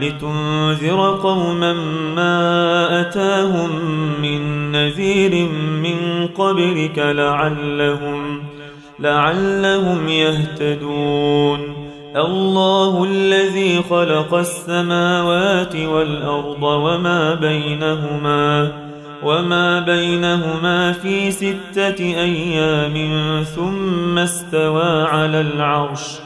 لتنذر قوما ما أتاهم من نذير من قبلك لعلهم لعلهم يهتدون. الله الذي خلق السماوات والأرض وما بينهما وما بينهما في ستة أيام ثم استوى على العرش.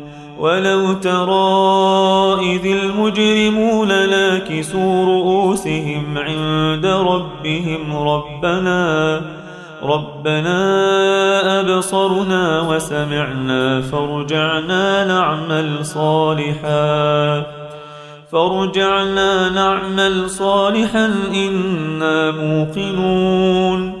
ولو ترى إذ المجرمون لاكسوا رؤوسهم عند ربهم ربنا ربنا أبصرنا وسمعنا فارجعنا نعمل صالحا فارجعنا نعمل صالحا إنا موقنون.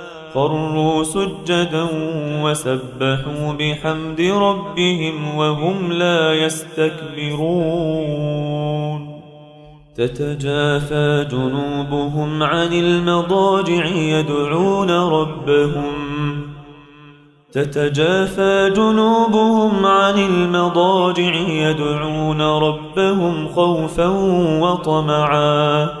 خروا سجدا وسبحوا بحمد ربهم وهم لا يستكبرون. تتجافى جنوبهم عن المضاجع يدعون ربهم. تتجافى جنوبهم عن المضاجع يدعون ربهم خوفا وطمعا.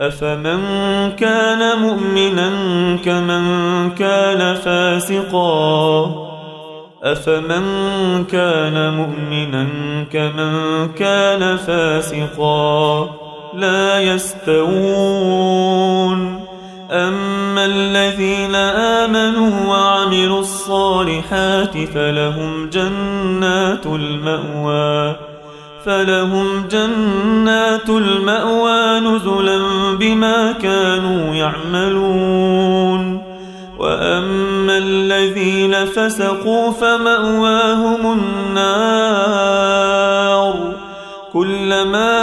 أفمن كان مؤمنا كمن كان فاسقا أفمن كان مؤمنا كمن كان فاسقا لا يستوون أم وأما الذين آمنوا وعملوا الصالحات فلهم جنات المأوى فلهم جنات المأوى نزلا بما كانوا يعملون. وأما الذين فسقوا فمأواهم النار. كلما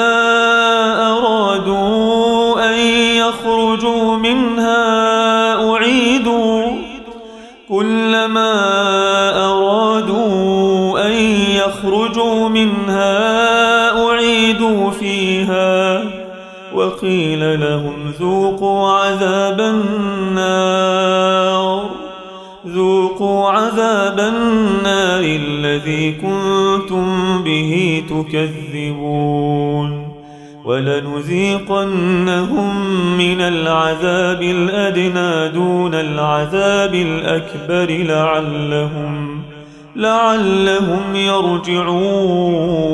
أرادوا أن يخرجوا منها أعيدوا. كلما أرادوا أن يخرجوا منها وقيل لهم ذوقوا عذاب النار. ذوقوا عذاب النار الذي كنتم به تكذبون. ولنذيقنهم من العذاب الأدنى دون العذاب الأكبر لعلهم لعلهم يرجعون.